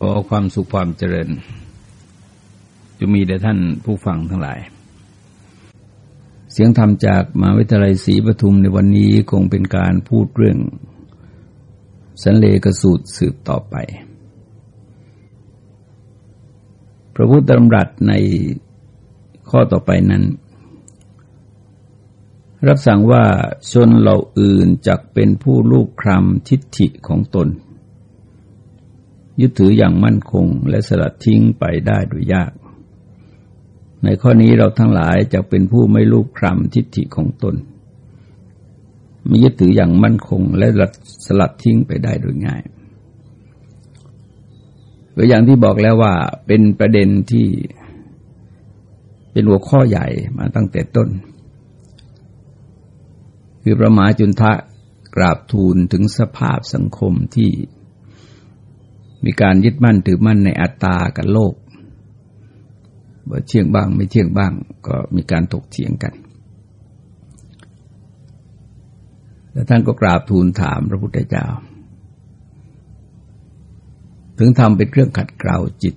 ขอความสุขความเจริญจะมีแด่ท่านผู้ฟังทั้งหลาย เสียงธรรมจากมหาวิทยาลัยศรีปทุมในวันนี้คงเป็นการพูดเรื่อง สันเลกสูตรสืบต่อไป พระพุทธธรรมรัตในข้อต่อไปนั้น รับสั่งว่าชนเหล่าอื่นจักเป็นผู้ลูกครำทิฏฐิของตน ยึดถืออย่างมั่นคงและสลัดทิ้งไปได้โดยยาก ในข้อนี้เราทั้งหลายจะเป็นผู้ไม่ลูกคลำทิฏฐิของตนไม่ยึดถืออย่างมั่นคงและสลัดทิ้งไปได้โดยง่ายก็อย่างที่บอกแล้วว่าเป็นประเด็นที่เป็นหัวข้อใหญ่มาตั้งแต่ต้น คือประมาจุนทะกราบทูลถึงสภาพสังคมที่ มีการยึดมั่นถือมั่นในอัตตากับโลกว่าเที่ยงบ้างไม่เที่ยงบ้างก็มีการถกเถียงกัน แล้วท่านก็กราบทูลถามพระพุทธเจ้า ถึงทำเป็นเครื่องขัดเกลาจิต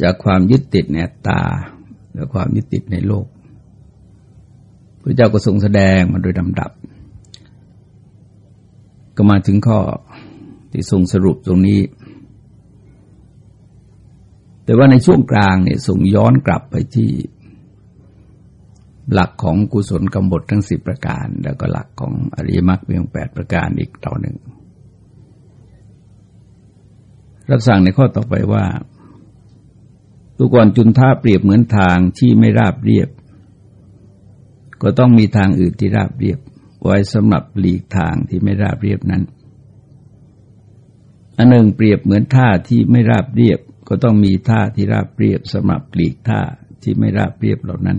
จากความยึดติดในอัตตาและความยึดติดในโลก พระเจ้าก็ทรงแสดงมาโดยลำดับ ก็มาถึงข้อ ที่ทรงสรุปตรงนี้ แต่ว่าในช่วงกลางเนี่ยส่งย้อนกลับไปที่ หลักของกุศลกรรมบททั้งสิบประการ แล้วก็หลักของอริยมรรคเพียงแปดประการอีกต่อหนึ่ง รับสั่งในข้อต่อไปว่าตุก่อนจุนท่าเปรียบเหมือนทางที่ไม่ราบเรียบ ก็ต้องมีทางอื่นที่ราบเรียบ ไว้สำหรับหลีกทางที่ไม่ราบเรียบนั้น อันหนึ่งเปรียบเหมือนท่าที่ไม่ราบเรียบ ก็ต้องมีท่าที่ราบเรียบสำหรับปลีกท่าที่ไม่ราบเรียบเหล่านั้น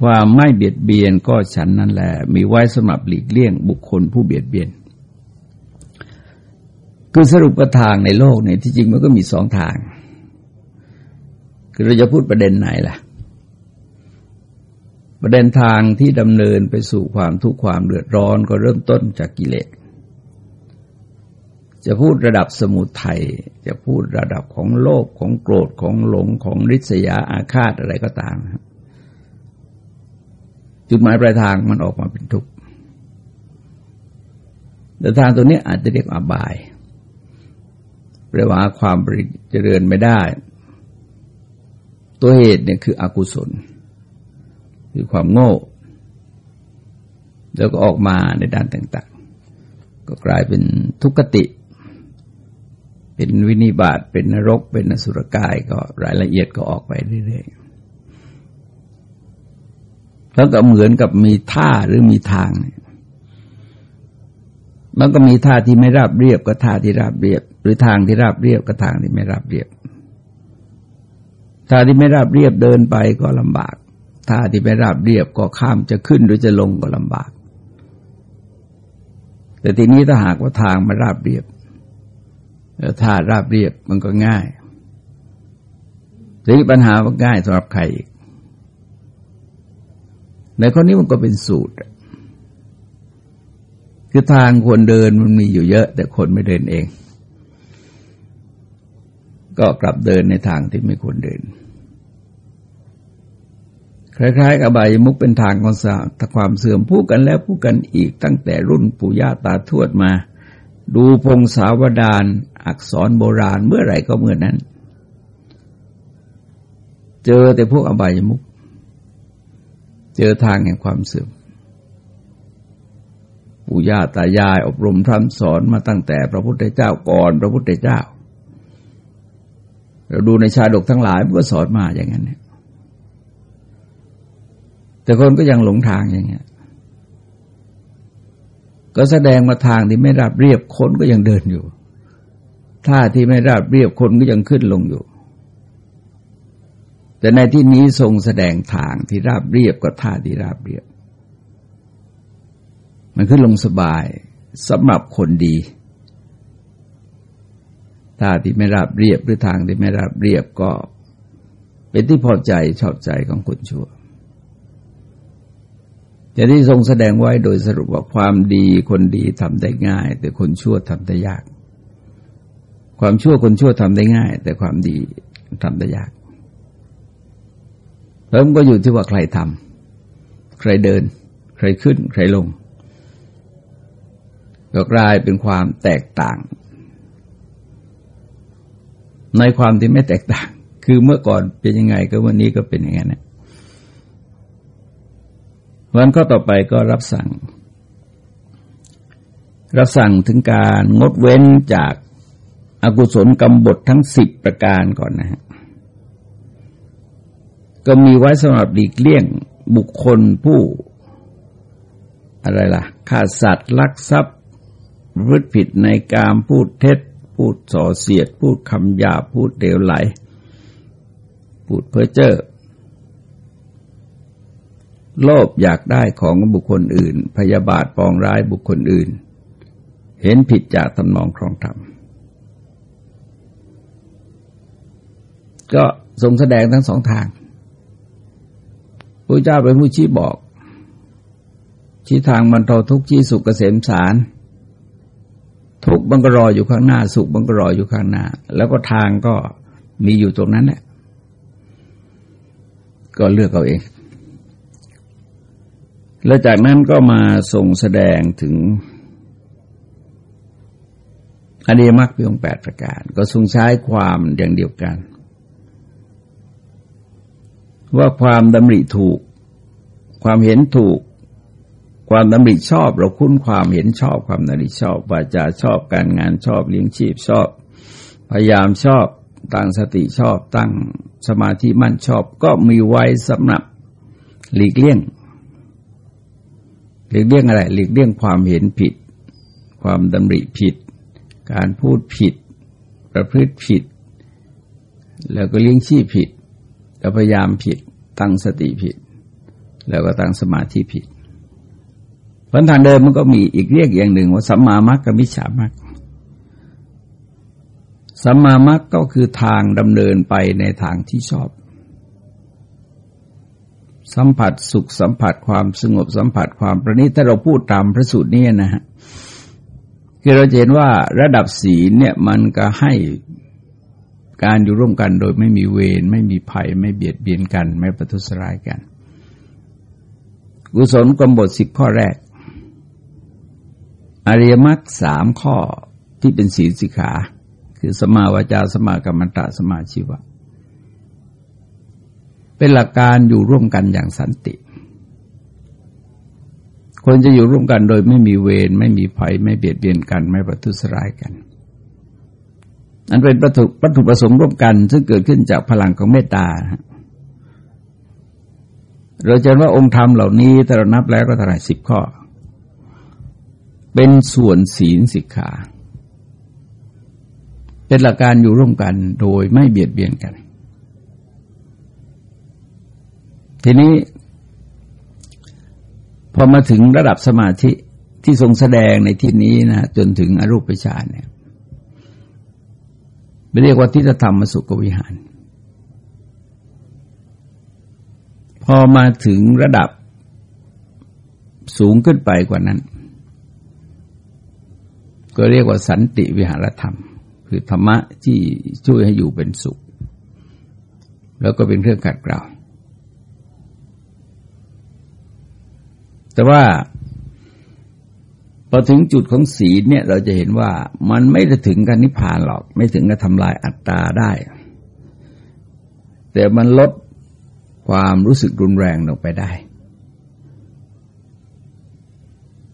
ความไม่เบียดเบียนก็ฉันนั่นแหละ มีไว้สำหรับหลีกเลี่ยงบุคคลผู้เบียดเบียน คือสรุปกระทางในโลกเนี่ยที่จริงมันก็มีสองทาง คือเราจะพูดประเด็นไหนล่ะประเด็นทางที่ดำเนินไปสู่ความทุกข์ความเดือดร้อนก็เริ่มต้นจากกิเลส จะพูดระดับสมุทัยจะพูดระดับของโลภของโกรธของหลงของริษยาอาฆาตอะไรก็ตามจุดหมายปลายทางมันออกมาเป็นทุกข์แต่ทางตัวนี้อาจจะเรียกอบายแปลว่าความเจริญไม่ได้ ตัวเหตุเนี่ยคืออกุศล คือความโง่ แล้วก็ออกมาในด้านต่าง ๆ ก็กลายเป็นทุกขติ เป็นวินิบาตเป็นนรก เป็นนสุรกายก็รายละเอียดก็ออกไปเรื่อยๆแล้วก็เหมือนกับมีท่าหรือมีทางมันก็มีท่าที่ไม่ราบเรียบก็ท่าที่ราบเรียบ หรือทางที่ราบเรียบก็ทางที่ไม่ราบเรียบท่าที่ไม่ราบเรียบเดินไปก็ลำบากท่าที่ไม่ราบเรียบก็ข้ามจะขึ้นหรือจะลงก็ลำบาก แต่ทีนี้ถ้าหากว่าทางมาราบเรียบ ถ้าราบเรียบมันก็ง่ายทีนี้ปัญหามันง่ายสำหรับใครอีกในข้อนี้มันก็เป็นสูตร คือทางควรเดินมันมีอยู่เยอะ แต่คนไม่เดินเอง ก็กลับเดินในทางที่ไม่ควรเดิน คล้ายๆ กับใบมุกเป็นทางของความเสื่อมพูดกันแล้วพูดกันอีกตั้งแต่รุ่นปู่ย่าตาทวดมา ดูพงศาวดารอักษรโบราณเมื่อไหร่ก็เมื่อนั้น เจอแต่พวกอบายมุก เจอทางแห่งความเสื่อมปู่ย่าตายายอบรมทำสอนมาตั้งแต่พระพุทธเจ้าก่อนพระพุทธเจ้า เราดูในชาดกทั้งหลายมันก็สอนมาอย่างนั้นแต่คนก็ยังหลงทางอย่างเงี้ย ก็แสดงมาทางที่ไม่ราบเรียบคนก็ยังเดินอยู่ท่าที่ไม่ราบเรียบคนก็ยังขึ้นลงอยู่ แต่ในที่นี้ทรงแสดงทางที่ราบเรียบก็ท่าที่ราบเรียบ มันขึ้นลงสบายสำหรับคนดีท่าที่ไม่ราบเรียบหรือทางที่ไม่ราบเรียบก็เป็นที่พอใจชอบใจของคนชั่ว จะที่ทรงแสดงไว้โดยสรุปว่าความดีคนดีทำได้ง่าย แต่คนชั่วทำได้ยาก ความชั่วคนชั่วทำได้ง่าย แต่ความดีทำได้ยากแล้วมันก็อยู่ที่ว่าใครทำใครเดิน ใครขึ้น ใครลงก็กลายเป็นความแตกต่าง ในความที่ไม่แตกต่าง คือเมื่อก่อนเป็นยังไงก็วันนี้ก็เป็นอย่างนั้นนะ วันก็ต่อไปก็รับสั่ง รับสั่งถึงการงดเว้นจากอากุศลกรรมบททั้งสิบประการก่อนนะฮะก็มีไว้สำหรับดีกเลี่ยงบุคคลผู้ อะไรล่ะฆ่าสัตว์ลักทรัพย์พฤติผิดในการพูดเท็จ พูดส่อเสียด พูดคำหยาพูดเดวไหล พูดเพ้อเจ้อ โลภอยากได้ของบุคคลอื่น พยาบาทปองร้ายบุคคลอื่น เห็นผิดจากตำนองครองธรรมก็ทรงแสดงทั้งสองทางพระเจ้าเป็นผู้ชี้บอก ชี้ทางบรรเทาทุกข์ชี้สุขเกษมสาร ทุกบังก็รออยู่ข้างหน้า สุขบังก็รออยู่ข้างหน้า แล้วก็ทางก็มีอยู่ตรงนั้นแหละก็เลือกเอาเอง แล้วจากนั้นก็มาส่งแสดงถึงอดียมรรคเพียงแปดประการ ก็ทรงใช้ความอย่างเดียวกัน ว่าความดำริถูก ความเห็นถูก ความดำริชอบ เราคุ้นความเห็นชอบ ความดำริชอบวาจาชอบการงานชอบเลี้ยงชีพชอบ พยายามชอบตั้งสติชอบตั้งสมาธิมั่นชอบ ก็มีไว้สำหรับหลีกเลี่ยง หลีกเลี่ยงอะไร หลีกเลี่ยงความเห็นผิด ความดำริผิด การพูดผิด ประพฤติผิด แล้วก็เลี้ยงชีพผิดแล้วพยายามผิด ตั้งสติผิด แล้วก็ตั้งสมาธิผิดผลทางเดินมันก็มีอีกเรียกอย่างหนึ่งว่าสัมมามัคกับมิจฉามัคสัมมามัคก็คือทางดำเนินไปในทางที่ชอบ สัมผัสสุขสัมผัสความสงบสัมผัสความประณีตถ้าเราพูดตามพระสูตรนี้นะฮะคือเราเห็นว่าระดับศีลเนี่ยมันก็ให้การอยู่ร่วมกันโดยไม่มีเวรไม่มีภัยไม่เบียดเบียนกัน ไม่ประทุษร้ายกัน กุศลกรมบทสิบข้อแรก อริยมรรคสามข้อที่เป็นศีลสิกขา คือสมาวาจาสมากรรมตะสมาชีวะ เป็นหลักการอยู่ร่วมกันอย่างสันติ คนจะอยู่ร่วมกันโดยไม่มีเวรไม่มีภัยไม่เบียดเบียนกัน ไม่ประทุษร้ายกันอันเป็นวัตถุวัตถุประสงค์ร่วมกัน ซึ่งเกิดขึ้นจากพลังของเมตตาเราจะว่าองค์ธรรมเหล่านี้แต่เรานับแล้วก็เท่าไหร่สิบข้อ เป็นส่วนศีลสิกขา เป็นหลักการอยู่ร่วมกันโดยไม่เบียดเบียนกัน ทีนี้ พอมาถึงระดับสมาธิที่ทรงแสดงในที่นี้นะจนถึงอรูปฌานเนี่ยเรียกว่าทิฏฐธรรมสุขวิหาร พอมาถึงระดับสูงขึ้นไปกว่านั้น ก็เรียกว่าสันติวิหารธรรม คือธรรมะที่ช่วยให้อยู่เป็นสุข แล้วก็เป็นเครื่องขัดเกลา แต่ว่าพอถึงจุดของศีลเนี่ยเราจะเห็นว่ามันไม่ได้ถึงกันนิพพานหรอก ไม่ถึงกับทำลายอัตตาได้ แต่มันลดความรู้สึกรุนแรงลงไปได้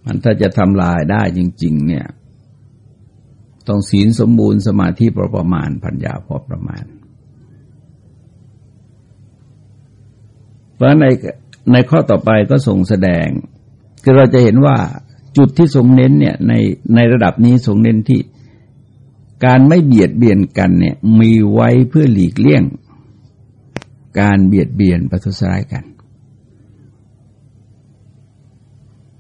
มันถ้าจะทำลายได้จริง ๆ เนี่ย ต้องศีลสมบูรณ์สมาธิพอประมาณปัญญาพอประมาณ เพราะใน ในข้อต่อไปก็ทรงแสดง คือเราจะเห็นว่าจุดที่ทรงเน้นเนี่ยในในระดับนี้ทรงเน้นที่ การไม่เบียดเบียนกันเนี่ยมีไว้เพื่อหลีกเลี่ยง การเบียดเบียนประทุษร้ายกัน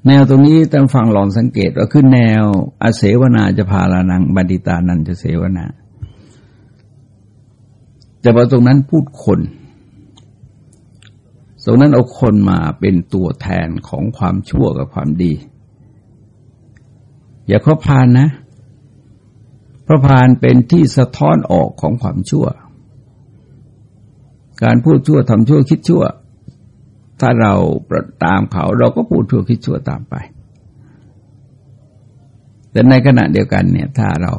แนวตรงนี้ท่านฟังลองสังเกตว่าคือแนวอาเสวนาจะพาลานังบัณฑิตานันจะเสวนา แต่พอตรงนั้นพูดคน ตรงนั้นเอาคนมาเป็นตัวแทนของความชั่วกับความดี อย่าเข้าพานนะ พระพานเป็นที่สะท้อนออกของความชั่ว การพูดชั่วทำชั่วคิดชั่ว ถ้าเราตามเขาเราก็พูดชั่วคิดชั่วตามไป แต่ในขณะเดียวกันเนี่ยถ้าเรา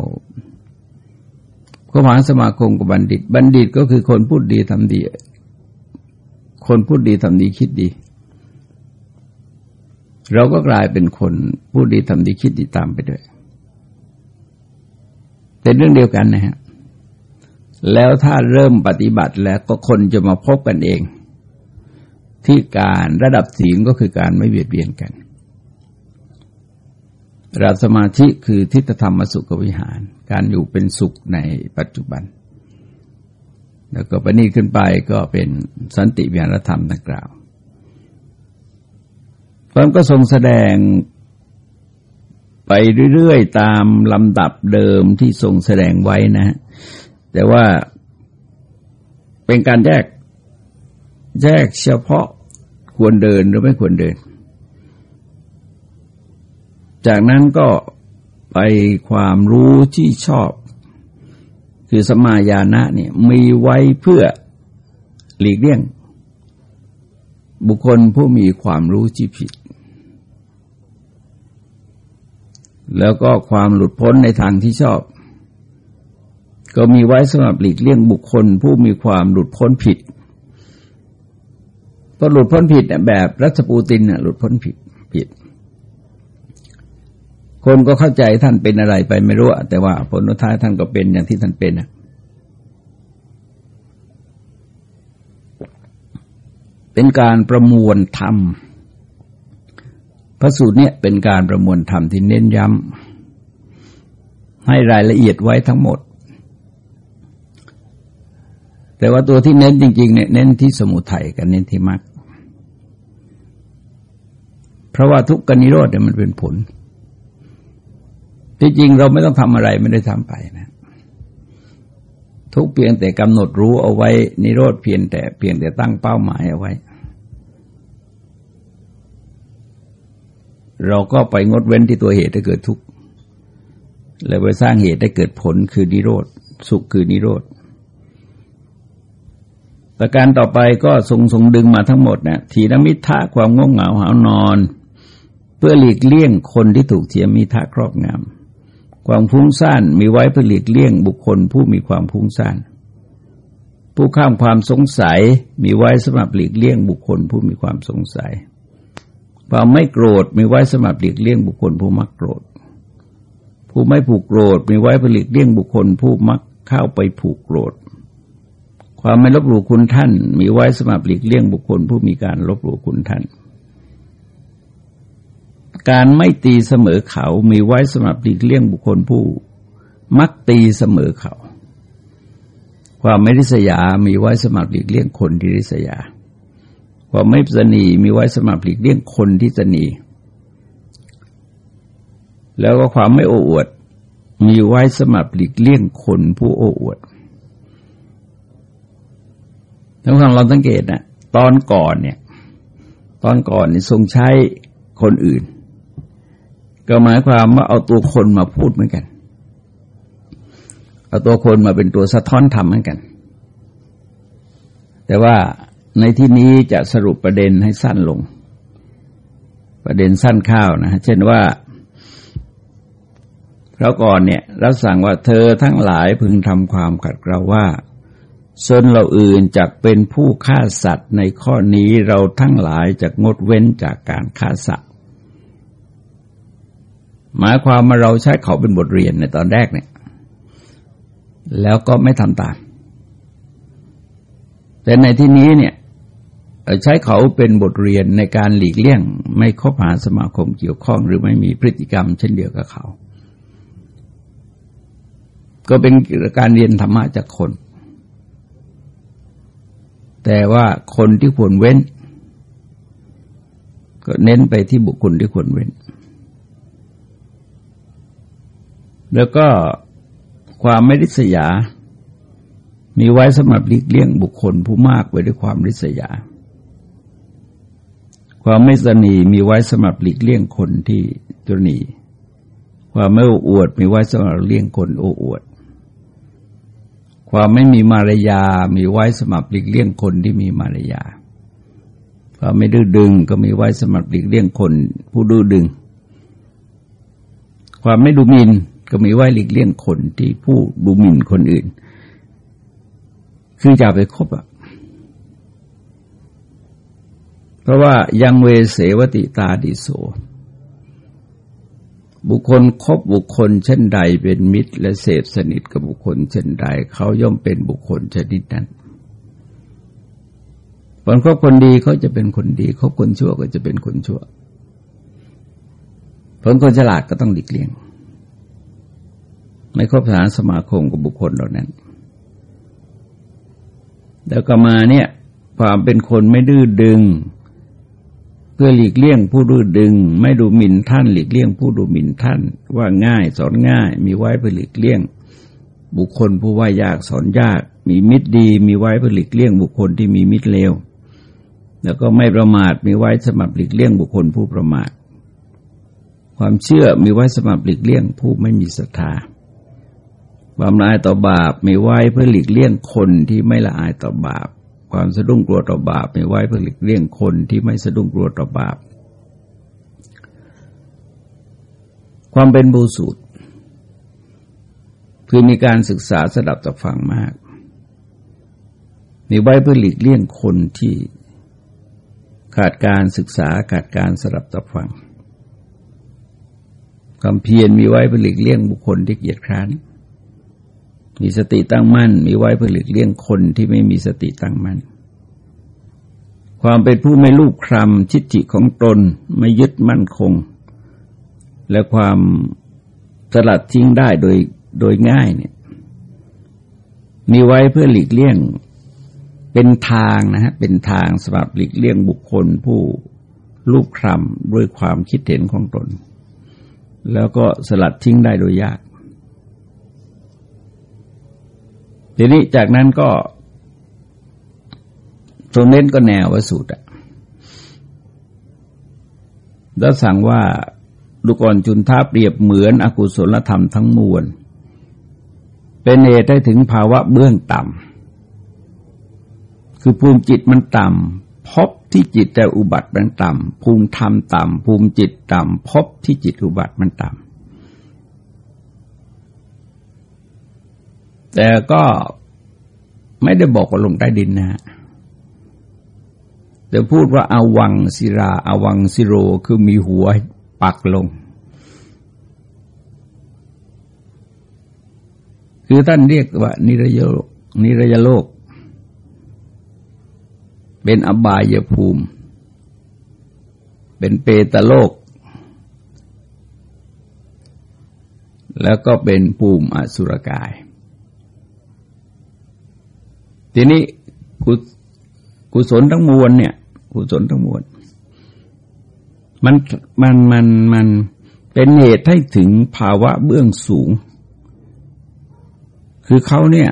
ก็หมายสมาคมกับบัณฑิต บัณฑิตก็คือคนพูดดีทำดี คนพูดดีทำดีคิดดี เราก็กลายเป็นคนพูดดีทำดีคิดดีตามไปด้วยเป็นเรื่องเดียวกันนะฮะแล้วถ้าเริ่มปฏิบัติแล้วก็คนจะมาพบกันเอง ที่การระดับศีลก็คือการไม่เบียดเบียนกันระดับสมาธิคือทิฏฐธรรมสุขวิหาร การอยู่เป็นสุขในปัจจุบัน แล้วก็ปณีขึ้นไปก็เป็นสันติวิหารธรรมดังกล่าวพระก็ทรงแสดงไปเรื่อยๆ ตามลำดับเดิมที่ทรงแสดงไว้นะ แต่ว่าเป็นการแยกแยกเฉพาะควรเดินหรือไม่ควรเดิน จากนั้นก็ไปความรู้ที่ชอบ คือสมาญาณะเนี่ยมีไว้เพื่อหลีกเลี่ยง บุคคลผู้มีความรู้ที่ผิด แล้วก็ความหลุดพ้นในทางที่ชอบ ก็มีไว้สำหรับหลีกเลี่ยงบุคคลผู้มีความหลุดพ้นผิดก็หลุดพ้นผิดแบบรัชปูตินหลุดพ้นผิดผิด คนก็เข้าใจท่านเป็นอะไรไปไม่รู้ แต่ว่าผลท้ายท่านก็เป็นอย่างที่ท่านเป็นนะเป็นการประมวลธรรมพระสูตรเนี่ยเป็นการประมวลธรรมที่เน้นย้ำให้รายละเอียดไว้ทั้งหมด แต่ว่าตัวที่เน้นจริงๆเนี่ยเน้นที่สมุทัยกับเน้นที่มรรคเพราะว่าทุกกนิโรธเนี่ยมันเป็นผล ที่จริงเราไม่ต้องทำอะไรไม่ได้ทำไปนะ ทุกเพียงแต่กำหนดรู้เอาไว้ นิโรธเพียงแต่เพียงแต่ตั้งเป้าหมายเอาไว้ เราก็ไปงดเว้นที่ตัวเหตุให้เกิดทุกข์แล้วไปสร้างเหตุให้เกิดผลคือนิโรธสุขคือนิโรธประการต่อไปก็ทรงทรงดึงมาทั้งหมดนะทีนมิทะความง่วงเหงาหานอน เพื่อหลีกเลี่ยงคนที่ถูกเทียมมิทะครอบงำ ความฟุ้งซ่านมีไว้เพื่อหลีกเลี่ยงบุคคลผู้มีความฟุ้งซ่านผู้ข้ามความสงสัยมีไว้สำหรับหลีกเลี่ยงบุคคลผู้มีความสงสัย ความไม่โกรธมีไว้สำหรับหลีกเลี่ยงบุคคลผู้มักโกรธ ผู้ไม่ผูกโกรธมีไว้เพื่อหลีกเลี่ยงบุคคลผู้มักเข้าไปผูกโกรธ ความไม่ลบหลู่คุณท่าน มีไว้สำหรับหลีกเลี่ยงบุคคลผู้มีการลบหลู่คุณท่าน การไม่ตีเสมอเขามีไว้สำหรับหลีกเลี่ยงบุคคลผู้ มักตีเสมอเขา ความไม่ริษยา มีไว้สำหรับหลีกเลี่ยงคนที่ริษยา ความไม่สนีมีไว้สำหรับหลีกเลี่ยงคนที่สนีแล้วก็ความไม่โอ้อวด มีไว้สำหรับหลีกเลี่ยงคนผู้โอ้อวดทั้งทางเราสังเกตนะตอนก่อนเนี่ย ตอนก่อนนี่ทรงใช้คนอื่น ก็หมายความว่าเอาตัวคนมาพูดเหมือนกัน เอาตัวคนมาเป็นตัวสะท้อนธรรมเหมือนกัน แต่ว่าในที่นี้จะสรุปประเด็นให้สั้นลง ประเด็นสั้นข้าวนะเช่นว่าเราก่อนเนี่ยรับสั่งว่าเธอทั้งหลายพึงทำความขัดเกลาว่าส่วนเราอื่นจะเป็นผู้ฆ่าสัตว์ในข้อนี้เราทั้งหลายจะงดเว้นจากการฆ่าสัตว์ หมายความว่าเราใช้เขาเป็นบทเรียนในตอนแรกเนี่ย แล้วก็ไม่ทำตาม แต่ในที่นี้เนี่ยใช้เขาเป็นบทเรียนในการหลีกเลี่ยง ไม่คบหาสมาคมเกี่ยวข้อง หรือไม่มีพฤติกรรมเช่นเดียวกับเขา ก็เป็นการเรียนธรรมะจากคน แต่ว่าคนที่ควรเว้น ก็เน้นไปที่บุคคลที่ควรเว้น แล้วก็ความไม่ริษยา มีไว้สำหรับหลีกเลี่ยงบุคคลผู้มากไปด้วยความริษยา ความไม่สนีมีไว้สำหรับหลีกเลี่ยงคนที่ตรนีความไม่อ้วดมีไว้สำหรับเลี้ยงคนโอ้อวด ความไม่มีมารยา มีไว้สำหรับหลีกเลี่ยงคนที่มีมารยา ความไม่ดื้อดึงก็มีไว้สำหรับหลีกเลี่ยงคนผู้ดื้อดึง ความไม่ดูหมิน่น ก็มีไว้หลีกเลี่ยงคนที่ผู้ดูหมิ่นคนอื่น คืออย่าไปคบอะ เพราะว่ายังเวเสวติตาดิโส บุคคลคบบุคคลเช่นใดเป็นมิตร และเสพสนิทกับบุคคลเช่นใด เขาย่อมเป็นบุคคลชนิดนั้นคนคบคนดีเขาจะเป็นคนดีคบคนชั่วก็จะเป็นคนชั่วผลคนฉลาดก็ต้องหลีกเลี่ยง ไม่คบสานสมาคมกับบุคคลเหล่านั้น แล้วก็มาเนี่ยความเป็นคนไม่ดื้อดึง เพื่อหลีกเลี่ยงผู้ดูดึง ไม่ดูหมิ่นท่านหลีกเลี่ยงผู้ดูหมิ่นท่าน ว่าง่ายสอนง่าย มีไว้เพื่อหลีกเลี่ยง บุคคลผู้ว่ายากสอนยาก มีมิตรดี มีไว้เพื่อหลีกเลี่ยง บุคคลที่มีมิตรเลวแล้วก็ไม่ประมาทมีไว้สมับหลีกเลี่ยงบุคคลผู้ประมาท ความเชื่อมีไว้สมับหลีกเลี่ยงผู้ไม่มีศรัทธา ความละอายต่อบาปมีไว้เพื่อหลีกเลี่ยงคนที่ไม่ละอายต่อบาป ความสะดุ้งกลัวต่อบาปม่ไว้เพื่อหลีกเลี่ยงคนที่ไม่สะดุ้งกลัวต่อบาป ความเป็นบูสูตรคือมีการศึกษาสดับตับฟังมาก มีไว้เพื่อหลีกเลี่ยงคนที่ขาดการศึกษาขาดการสดับตับฟังความเพียรมีไว้เพื่อหลีกเลี่ยงบุคคลที่เกียจคร้าน มีสติตั้งมั่น มีไว้เพื่อหลีกเลี่ยงคนที่ไม่มีสติตั้งมั่น ความเป็นผู้ไม่ลูกครำชิดจิของตนไม่ยึดมั่นคง และความสลัดทิ้งได้โดยโดยง่ายเนี่ยมีไว้เพื่อหลีกเลี่ยงเป็นทางนะฮะเป็นทางสำหรับหลีกเลี่ยงบุคคลผู้ลูกครำด้วยความคิดเห็นของตน แล้วก็สลัดทิ้งได้โดยยาก ทีนี้จากนั้นก็ตรงเน้นก็แนววสูตรอะแล้วสั่งว่าดูก่อนจุนท้าเปรียบเหมือนอกุศลธรรมทั้งมวล เป็นเหตุได้ถึงภาวะเบื้องต่ำคือภูมิจิตมันต่ำพบที่จิตแต่อุบัติมันต่ำภูมิธรรมต่ำภูมิจิตต่ำพบที่จิตอุบัติมันต่ำ แต่ก็ไม่ได้บอกว่าลงใต้ดินนะฮะแต่พูดว่าอาวังศิราอาวังสิโรคือมีหัวปักลง คือท่านเรียกว่า นิรยโลกนิรยโลก เป็นอบายภูมิ เป็นเปตโลก แล้วก็เป็นภูมิอสุรกาย ทีนี้กุกุศลทั้งมวลเนี่ย กุศลทั้งมวลมันมันมันมันเป็นเหตุให้ถึงภาวะเบื้องสูง คือเขาเนี่ย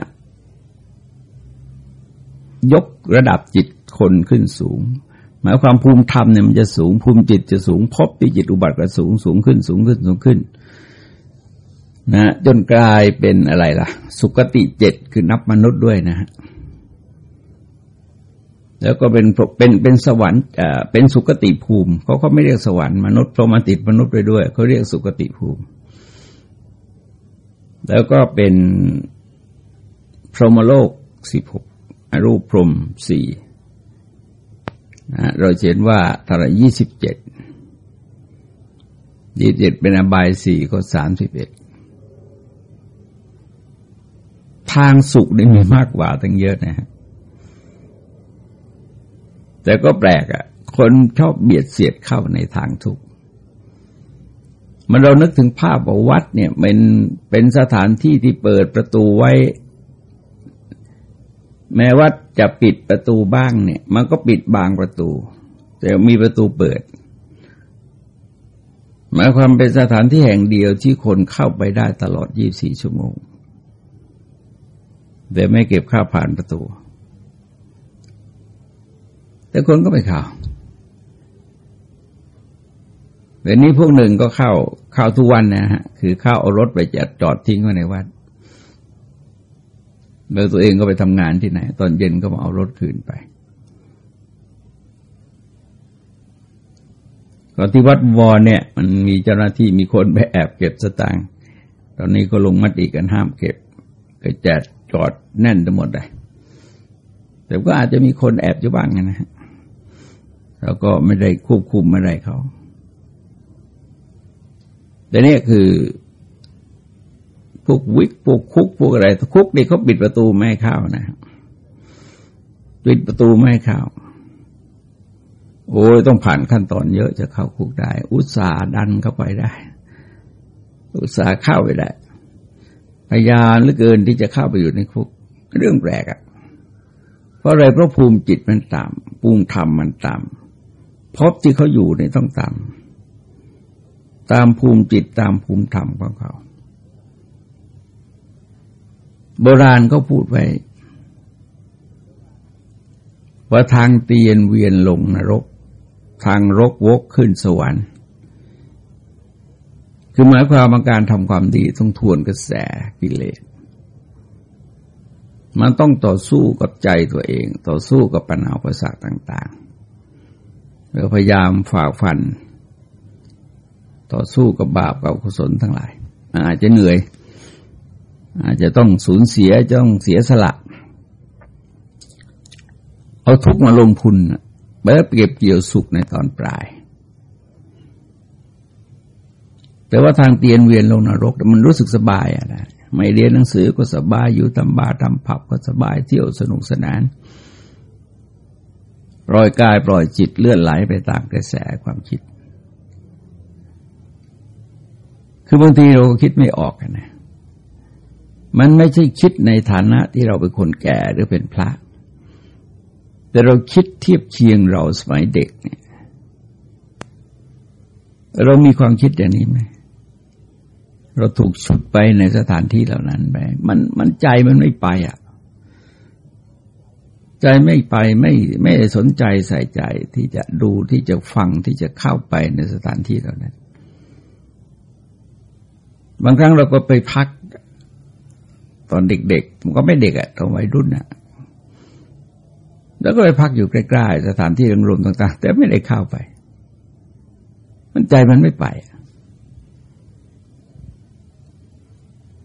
ยกระดับจิตคนขึ้นสูง หมายความภูมิธรรมเนี่ยมันจะสูง ภูมิจิตจะสูงพบที่จิตอุบัติก็สูงสูงขึ้นสูงขึ้นสูงขึ้นนะจนกลายเป็นอะไรล่ะ สุกติเจ็ดคือนับมนุษย์ด้วยนะฮะ แล้วก็เป็นเป็นเป็นสวรรค์อ่าเป็นสุคติภูมิเขาก็ไม่เรียกสวรรค์มนุษย์เพราะมาติดมนุษย์ไปด้วยเขาเรียกสุคติภูมิ แล้วก็เป็นพรหมโลกสิบหกรูปพรหมสี่นะเราเห็นว่าทาระยี่สิบเจ็ดยี่สิบเจ็ดเป็นอบายสี่ก็สามสิบเอ็ดทางสุขนี่มีมากกว่าตั้งเยอะนะฮะ แต่ก็แปลกอะ่ะ คนชอบเบียดเสียดเข้าในทางทุกข์มันเรานึกถึงภาพว่าวัดเนี่ยเป็นเป็นสถานที่ที่เปิดประตูไว้ แม้วัดจะปิดประตูบ้างเนี่ย มันก็ปิดบางประตู แต่มีประตูเปิดหมายความเป็นสถานที่แห่งเดียวที่คนเข้าไปได้ตลอด 24 ชั่วโมง แต่ไม่เก็บค่าผ่านประตู แต่คนก็ไม่เข้าแต่นี้พวกหนึ่งก็เข้าเข้าทุกวันนะฮะ คือเข้าเอารถไปจัดจอดทิ้งไว้ในวัดแล้วตัวเองก็ไปทำงานที่ไหน ตอนเย็นก็มาเอารถคืนไปตอนที่วัดวอเนี่ย มันมีเจ้าหน้าที่มีคนไปแอบเก็บสตางค์ตอนนี้ก็ลงมติกันห้ามเก็บก็จัดจอดแน่นทั้งหมดเลยแต่ก็อาจจะมีคนแอบอยู่บ้างนะฮะ แล้วก็ไม่ได้ควบคุมไม่ได้เขาแต่นี่คือพวกวิกพวกคุกพวกอะไรคุกนี่เขาปิดประตูไม่ให้เข้านะปิดประตูไม่ให้เข้าโอ้ยต้องผ่านขั้นตอนเยอะจะเข้าคุกได้ อุตสาห์ดันเข้าไปได้ อุตสาห์เข้าไปได้พยายามเหลือเกินที่จะเข้าไปอยู่ในคุก เรื่องแปลกอะ่ะเพราะอะไรเพราะภูมิจิตมันต่ำภูมิธรรมมันต่ำ พบที่เขาอยู่เนี่ยต้องต่ำตามภูมิจิตตามภูมิธรรมของเขา โบราณก็พูดไว้ ว่าทางเตียนเวียนลงนรก ทางรกวกขึ้นสวรรค์ คือหมายความว่าการทำความดีต้องทวนกระแสกิเลสมันต้องต่อสู้กับใจตัวเอง ต่อสู้กับปัญหาประสาทต่าง ๆ แล้วพยายามฝ่าฟัน ต่อสู้กับบาปกับกุศลทั้งหลาย อาจจะเหนื่อย อาจจะต้องสูญเสียจะต้องเสียสละ เอาทุกมาลงทุนเพื่อเก็บเกี่ยวสุขในตอนปลาย แต่ว่าทางเตียนเวียนลงนรกมันรู้สึกสบายอะนะไม่เรียนหนังสือก็สบายอยู่ทำบาทำผับก็สบายเที่ยวสนุกสนาน ปล่อยกายปล่อยจิตเลื่อนไหลไปตามกระแสความคิด คือบางทีเราคิดไม่ออกนะ มันไม่ใช่คิดในฐานะที่เราเป็นคนแก่หรือเป็นพระ แต่เราคิดเทียบเคียงเราสมัยเด็กเนี่ย เรามีความคิดอย่างนี้ไหมเราถูกฉุดไปในสถานที่เหล่านั้นไป มันมันใจมันไม่ไปอะ ใจไม่ไปไม่ไม่สนใจใส่ใจที่จะดูที่จะฟังที่จะเข้าไปในสถานที่เหล่านั้น บางครั้งเราก็ไปพัก ตอนเด็กๆมันก็ไม่เด็กอะตอนวัยรุ่นอะแล้วก็ไปพักอยู่ใกล้ๆสถานที่รวมต่าง ๆ แต่ไม่ได้เข้าไป มันใจมันไม่ไป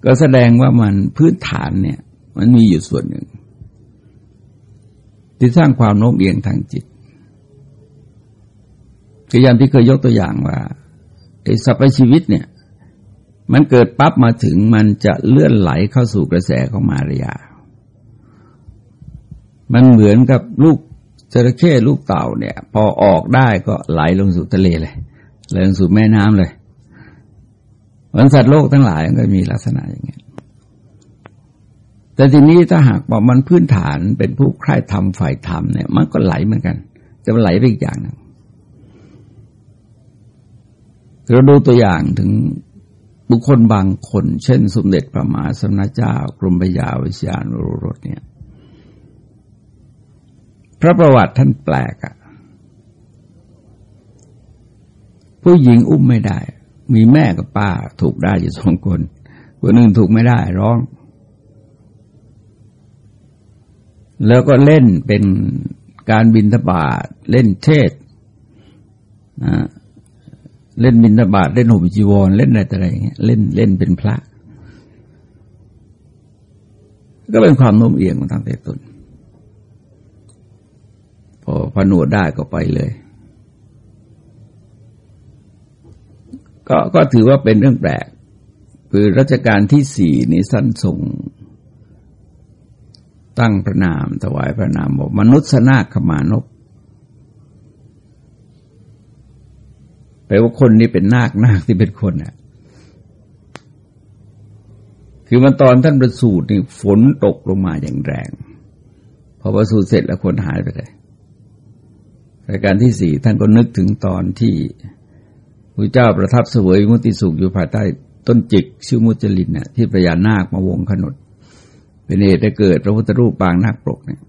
ก็แสดงว่ามันพื้นฐานเนี่ย มันมีอยู่ส่วนหนึ่ง ที่สร้างความโน้มเอียงทางจิตคืออย่างที่เคยยกตัวอย่างว่าไอ้สรรพชีวิตเนี่ย มันเกิดปั๊บมาถึงมันจะเลื่อนไหลเข้าสู่กระแสของมารยา มันเหมือนกับลูกจระเข้ลูกเต่าเนี่ย พอออกได้ก็ไหลลงสู่ทะเลเลยไหลลงสู่แม่น้ำเลยวันสัตว์โลกทั้งหลายก็มีลักษณะอย่างนี้ แต่ทีนี้ถ้าหากว่ามันพื้นฐานเป็นผู้ใคร่ทำฝ่ายธรรมเนี่ย มันก็ไหลเหมือนกัน จะไหลไปอีกอย่างหนึ่งเราดูตัวอย่างถึงบุคคลบางคน เช่น สมเด็จพระมหาสมณเจ้ากรมพยาวิชานุรสเนี่ย พระประวัติท่านแปลกอะผู้หญิงอุ้มไม่ได้ มีแม่กับป้าถูกได้อยู่สองคน คนหนึ่งถูกไม่ได้ร้อง แล้วก็เล่นเป็นการบินทบาทเล่นเทศนะเล่นบินบาตเล่นห่มจีวรเล่นอะไรต่อะไรอย่างเงี้ยเล่นเล่นเป็นพระ ก็เป็นความโน้มเอียงของทางแต่ตนพอพนวดได้ก็ไปเลย ก็ก็ถือว่าเป็นเรื่องแปลก คือรัชกาลที่สี่นี้สั้นส่ง ตั้งพระนามถวายพระนามบอกมนุษย์นาคขมานพแปลว่าคนนี้เป็นนาคนาคที่เป็นคนอะ คือมันตอนท่านประสูตินี่ฝนตกลงมาอย่างแรง พอประสูติเสร็จแล้วคนหายไปเลยรายการที่สี่ท่านก็นึกถึงตอนที่พระเจ้าประทับเสวยมุติสุขอยู่ภายใต้ต้นจิกชื่อมุจลินน่ะที่พระยานาคมาวงขนด เป็นเหตุให้เกิดพระพุทธรูปปางนาคปรกเนี่ย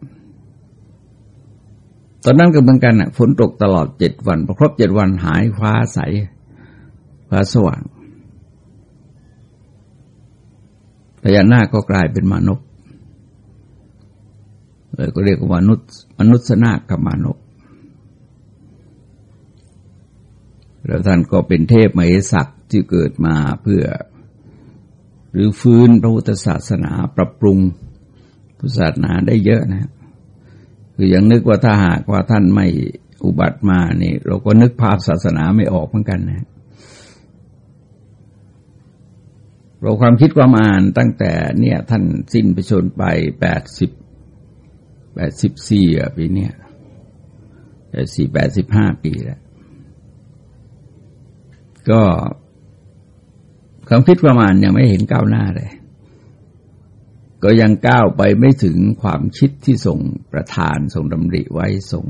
ตอนนั้นก็เหมือนกันอะฝนตกตลอดเจ็ดวันพอครบเจ็ดวันหายฟ้าใสฟ้าสว่างพญานาคก็กลายเป็นมนุษย์เลยก็เรียกว่ามนุษย์มนุษย์นาคกับมนุษย์แล้วท่านก็เป็นเทพมเหสักที่เกิดมาเพื่อ หรือฟื้นพระพุทธศาสนาปรับปรุงพุทธศาสนาได้เยอะนะคืออยังนึกว่าถ้าหากว่าท่านไม่อุบัติมานี่เราก็นึกภาพศาสนาไม่ออกเหมือนกันนะเราความคิดความอ่านตั้งแต่เนี่ยท่านสิ้นไปชนไปแปดสิบแปดสิบสี่ปีเนี่ยแปดสี่แปดสิบห้าปีแล้วก็ ความคิดประมาณยังไม่เห็นก้าวหน้าเลย ก็ยังก้าวไปไม่ถึงความคิดที่ส่งประธานส่งดำริไว้ส่ง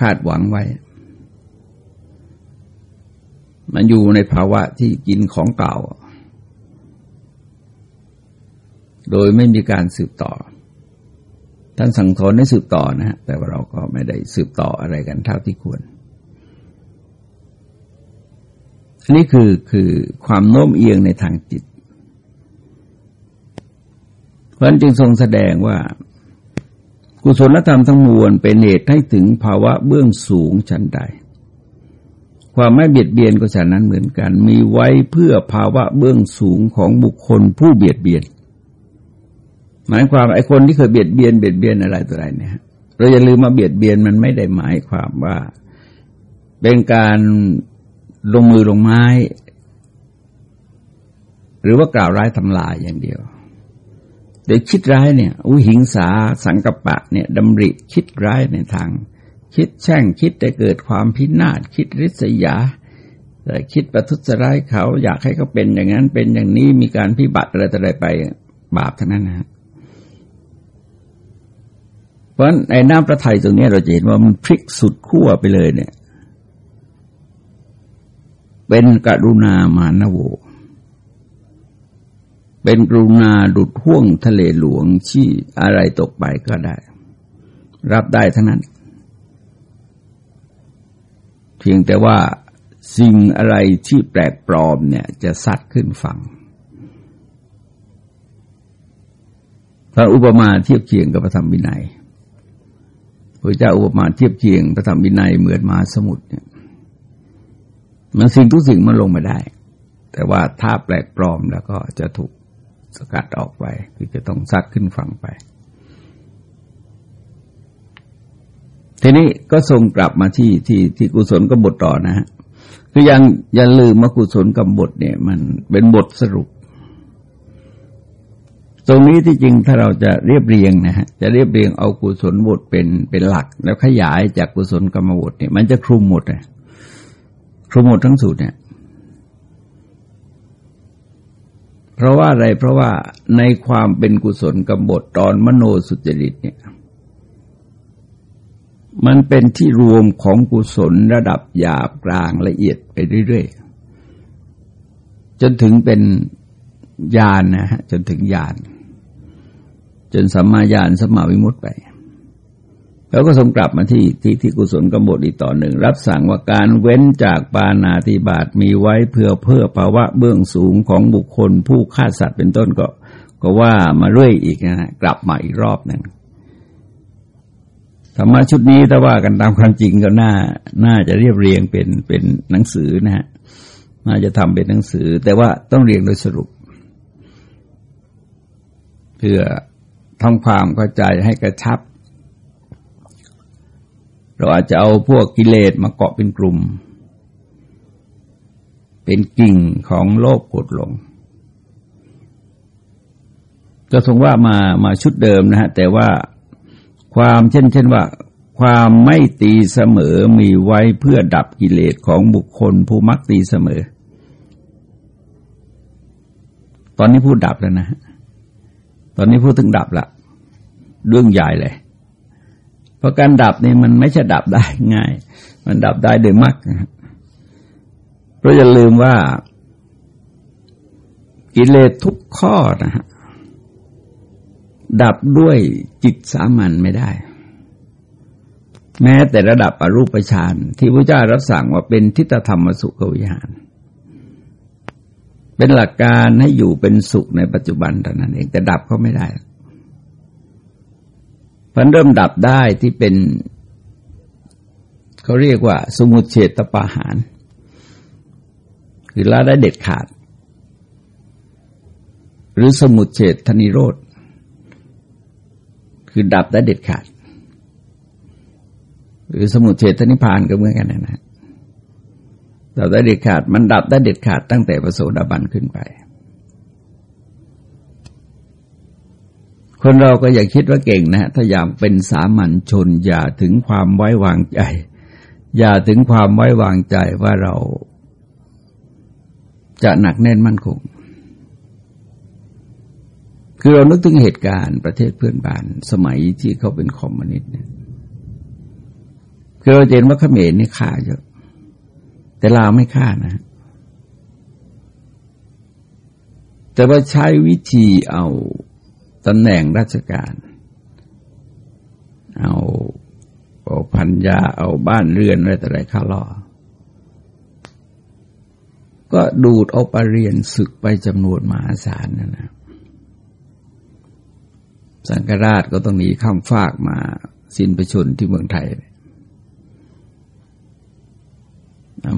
คาดหวังไว้ มันอยู่ในภาวะที่กินของเก่า โดยไม่มีการสืบต่อ ท่านสั่งสอนให้สืบต่อนะฮะแต่ว่าเราก็ไม่ได้สืบต่ออะไรกันเท่าที่ควร อันนี้คือคือความโน้มเอียงในทางจิต เพราะนั้นจึงทรงแสดงว่า กุศลธรรมทั้งมวลเป็นเหตุให้ถึงภาวะเบื้องสูงชั้นใด ความไม่เบียดเบียนก็ฉะนั้นเหมือนกัน มีไว้เพื่อภาวะเบื้องสูงของบุคคลผู้เบียดเบียน หมายความไอ้คนที่เคยเบียดเบียนเบียดเบียนอะไรตัวไรเนี่ยเราอย่าลืมมาเบียดเบียนมันไม่ได้หมายความว่า เป็นการ ลงมือลงไม้ หรือว่ากล่าวร้ายทำลายอย่างเดียวเดี๋ยวคิดร้ายเนี่ยอุหิงสาสังกปะเนี่ยดำริคิดร้ายในทาง คิดแช่งคิดแต่เกิดความพินาศคิดริษยาแต่คิดประทุษร้ายเขาอยากให้เขาเป็นอย่างนั้นเป็นอย่างนี้มีการพิบัติอะไรต่ออะไรไปบาปทั้งนั้นนะเพราะในน้ำพระทัยตรงนี้เราจะเห็นว่ามันพลิกสุดขั้วไปเลยเนี่ย เป็นกรุณามานโว เป็นกรุณาดุดห่วงทะเลหลวงที่อะไรตกไปก็ได้ รับได้ทั้งนั้น เพียงแต่ว่าสิ่งอะไรที่แปลกปลอมเนี่ยจะซัดขึ้นฝั่งพระอุปมาเทียบเคียงกับพระธรรมวินัยพระเจ้าอุปมาเทียบเคียงพระธรรมวินัยเหมือนมหาสมุทรเนี่ย มันสิ่งทุกสิ่งมันลงมาได้ แต่ว่าถ้าแปลกปลอมแล้วก็จะถูกสกัดออกไปคือจะต้องซัดขึ้นฝั่งไป ทีนี้ก็ส่งกลับมาที่ที่ที่กุศลกบฏต่อนะฮะคือยังอย่าลืมมากุศลกบฏเนี่ย มันเป็นบทสรุป ตรงนี้ที่จริงถ้าเราจะเรียบเรียงนะฮะจะเรียบเรียงเอากุศลบทเป็นเป็นหลัก แล้วขยายจากกุศลกรรมบทเนี่ยมันจะคลุมหมดเลย ครบหมดทั้งสูตรเนี่ย เพราะว่าอะไรเพราะว่าในความเป็นกุศลกำบทตอนมโนสุจริตเนี่ย มันเป็นที่รวมของกุศลระดับหยาบกลางละเอียดไปเรื่อยๆ จนถึงเป็นญาณนนะฮะจนถึงญาณจนสัมมาญาณสัมมาวิมุตติไป แล้วก็ส่งกลับมาที่ที่ที่กุศลกำบดอีกต่อหนึ่ง รับสั่งว่าการเว้นจากปานาติบาตมีไว้เพื่อเพื่อภาวะเบื้องสูงของบุคคล ผู้ฆ่าสัตว์เป็นต้นก็ก็ว่ามาเรื่อยอีกนะกลับมาอีกรอบหนึ่งธรรมะชุดนี้ถ้าว่ากันตามความจริงก็น่า น่าจะเรียบเรียงเป็นเป็นหนังสือนะฮะน่าจะทำเป็นหนังสือ แต่ว่าต้องเรียงโดยสรุป เพื่อทำความเข้าใจให้กระชับ เราอาจจะเอาพวกกิเลสมาเกาะเป็นกลุ่ม เป็นกิ่งของโลกกดลงก็ทรงว่ามามาชุดเดิมนะฮะ แต่ว่าความเช่น เช่นว่า ความไม่ตีเสมอมีไว้เพื่อดับกิเลสของบุคคลผู้มักตีเสมอ ตอนนี้พูดดับแล้วนะ ตอนนี้พูดถึงดับละเรื่องใหญ่เลย เพราะการดับนี่มันไม่ใช่ดับได้ง่าย มันดับได้โดยมรรคเพราะอย่าลืมว่ากิเลสทุกข้อนะฮะดับด้วยจิตสามัญไม่ได้ แม้แต่ระดับอรูปฌานที่พระเจ้ารับสั่งว่าเป็นทิฏฐธรรมสุขวิหาร เป็นหลักการให้อยู่เป็นสุขในปัจจุบันเท่านั้นเองแต่ดับก็ไม่ได้ มันเริ่มดับได้ที่เป็นเขาเรียกว่า สมุทเฉตปาหาร คือละได้เด็ดขาด หรือสมุทเฉตธนิโรธ คือดับได้เด็ดขาด หรือสมุทเฉตธนิพานก็เหมือนกันนะดับได้เด็ดขาด มันดับได้เด็ดขาดตั้งแต่ประโสดาบันขึ้นไป คนเราก็อย่าคิดว่าเก่งนะถ้าอยากเป็นสามัญชน อย่าถึงความไว้วางใจ อย่าถึงความไว้วางใจว่าเราจะหนักแน่นมั่นคง คือเรานึกถึงเหตุการณ์ประเทศเพื่อนบ้านสมัยที่เขาเป็นคอมมิวนิสต์เนี่ยคือเราเห็นว่าเขมรนี่ฆ่าเยอะ แต่ลาวไม่ฆ่านะ แต่ว่าใช้วิธีเอา ตำแหน่งราชการ เอาเอาพันยาเอาบ้านเรือนอะไรแต่ไรข้าล่อ ก็ดูดเอาปรเรียนศึกไปจำนวนมหาศาลนะนะสังกราชก็ต้องหนีข้ามฟากมาสินประชนที่เมืองไทย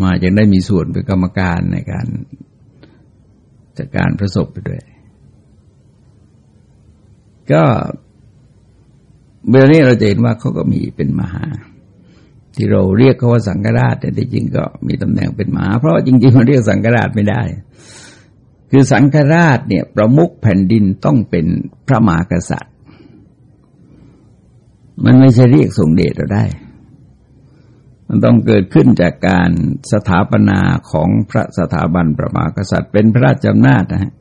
มาจึงได้มีส่วนเป็นกรรมการในการจัดการประสบไปด้วย ก็เมื่อนี้เราจะเห็นว่าเขาก็มีเป็นมหา ที่เราเรียกเขาว่าสังฆราชแต่ที่จริงก็มีตำแหน่งเป็นมหา เพราะจริงๆมันเรียกสังฆราชไม่ได้ คือสังฆราชเนี่ย ประมุขแผ่นดินต้องเป็นพระมหากษัตริย์ มันไม่ใช่เรียกทรงเดชเราได้ มันต้องเกิดขึ้นจากการสถาปนาของพระสถาบันประมหากษัตริย์ เป็นพระราชอำนาจนะฮะ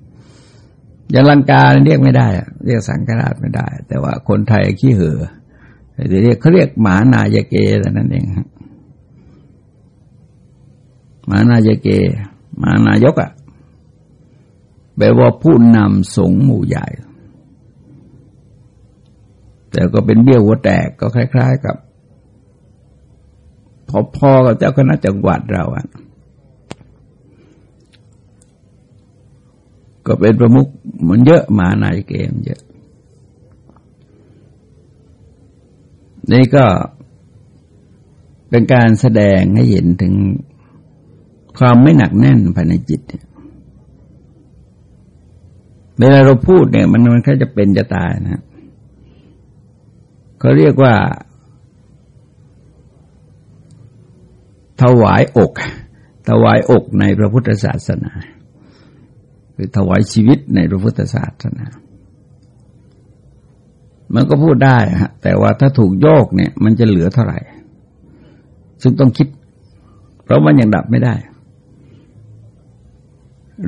ยาลังกาเรียกไม่ได้ เรียกสังฆราชไม่ได้ แต่ว่าคนไทยขี้เห่อเรียกเขาเรียกหมานายเกแต่นั้นเองครับหมานายเกหมานายกอะ่ะแปลว่าผู้นำสงหมู่ใหญ่ แต่ก็เป็นเบี้ยวหัวแตกก็คล้าย ๆ กับ พอๆกับเจ้าคณะจังหวัดเราอะ ก็เป็นประมุขมันเยอะมานายเกมเยอะ นี่ก็เป็นการแสดงให้เห็นถึงความไม่หนักแน่นภายในจิตเวลาเราพูดเนี่ย มันมันแค่จะเป็นจะตายนะเขาเรียกว่า ถวายอก ถวายอกในพระพุทธศาสนา คือถวายชีวิตในพระพุทธศาสนา มันก็พูดได้ฮะ แต่ว่าถ้าถูกโยกเนี่ย มันจะเหลือเท่าไหร่ ซึ่งต้องคิด เพราะมันยังดับไม่ได้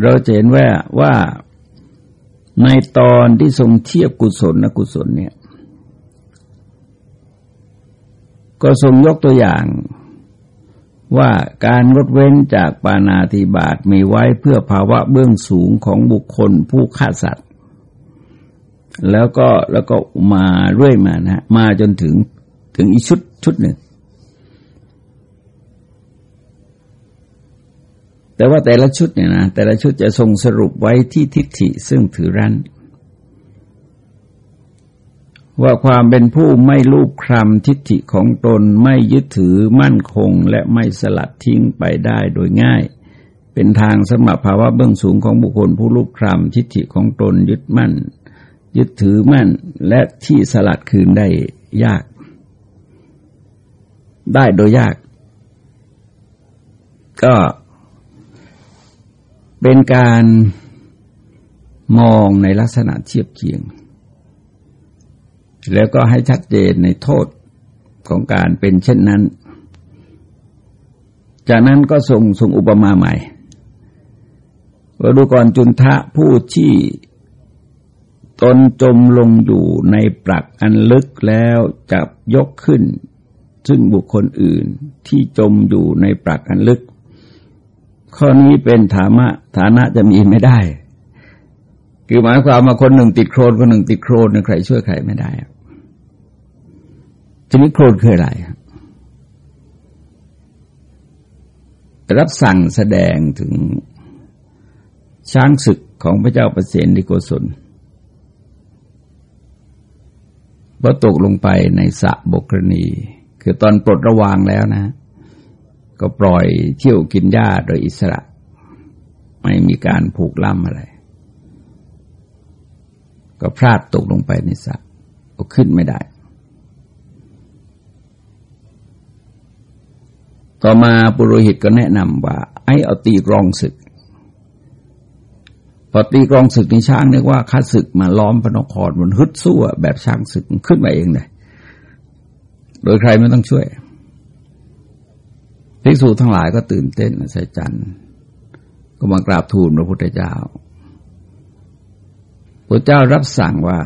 เราจะเห็นว่าว่าในตอนที่ทรงเทียบกุศลนะกุศลเนี่ย ก็ทรงยกตัวอย่าง ว่าการงดเว้นจากปานาติบาตมีไว้เพื่อภาวะเบื้องสูงของบุคคลผู้ฆ่าสัตว์ แล้วก็แล้วก็มาเรื่อยมานะมาจนถึงถึงอีกชุดชุดหนึ่ง แต่ว่าแต่ละชุดเนี่ยนะแต่ละชุดจะทรงสรุปไว้ที่ทิฏฐิซึ่งถือรั้น ว่าความเป็นผู้ไม่ลูกคลำทิฏฐิของตนไม่ยึดถือมั่นคงและไม่สลัดทิ้งไปได้โดยง่าย เป็นทางสมภาวะเบื้องสูงของบุคคลผู้ลูกคลำทิฏฐิของตนยึดมั่น ยึดถือมั่นและที่สลัดคืนได้ยาก ได้โดยยาก ก็เป็นการมองในลักษณะเทียบเคียง แล้วก็ให้ชัดเจนในโทษของการเป็นเช่นนั้น จากนั้นก็ส่งส่งอุปมาใหม่ว่าดูก่อนจุนทะผู้ที่ตนจมลงอยู่ในปรักอันลึกแล้วจับยกขึ้น ซึ่งบุคคลอื่นที่จมอยู่ในปรักอันลึก ข้อนี้เป็นฐานะฐานะจะมีไม่ได้ คือหมายความว่าคนหนึ่งติดโครนคนหนึ่งติดโครนใครช่วยใครไม่ได้ทีนี้โครนคืออะไรรับสั่งแสดงถึงช้างศึกของพระเจ้าประเสนดิโกศลพอตกลงไปในสระบกรณี คือตอนปลดระวางแล้วนะ ก็ปล่อยเที่ยวกินหญ้าโดยอิสระ ไม่มีการผูกล่ำอะไร ก็พลาดตกลงไปในสระก็ขึ้นไม่ได้ ต่อมาปุโรหิตก็แนะนำว่าให้เอาตีกรองศึกพอตีกรองศึกในช้างนึกว่าข้าศึกมาล้อมพระนครมันฮึดสู้แบบช้างศึกขึ้นมาเองเลยโดยใครไม่ต้องช่วยภิกษุทั้งหลายก็ตื่นเต้นอัศจรรย์ก็มากราบทูลพระพุทธเจ้า พระเจ้ารับสั่งว่า